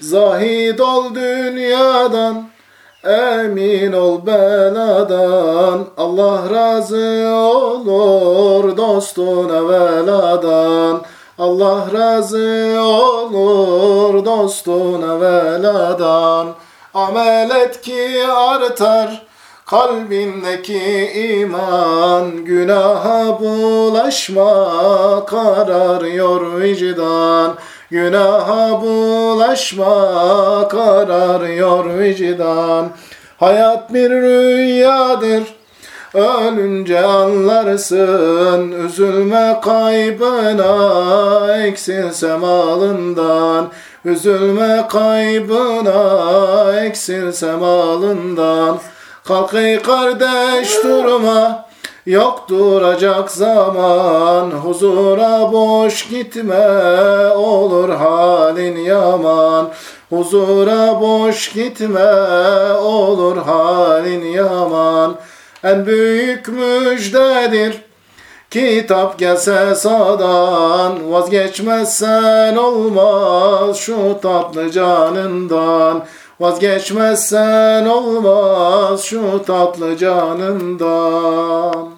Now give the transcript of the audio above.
Zahid ol dünyadan, emin ol beladan. Allah razı olur dostuna veladan. Allah razı olur dostuna veladan. Amel et ki artar kalbindeki iman. Günaha bulaşma kararıyor vicdan. Günaha bulaşma kararıyor vicdan. Hayat bir rüyadır. Ölünce anlarsın Üzülme kaybına Eksilse malından Üzülme kaybına Eksilse malından Kalk ey kardeş durma Yok duracak zaman Huzura boş gitme Olur halin yaman. Huzura boş gitme Olur halin yaman. En büyük müjdedir Kitap gelse sağdan. Vazgeçmezsen olmaz Şu tatlı canından. Vazgeçmezsen olmaz Şu tatlı canından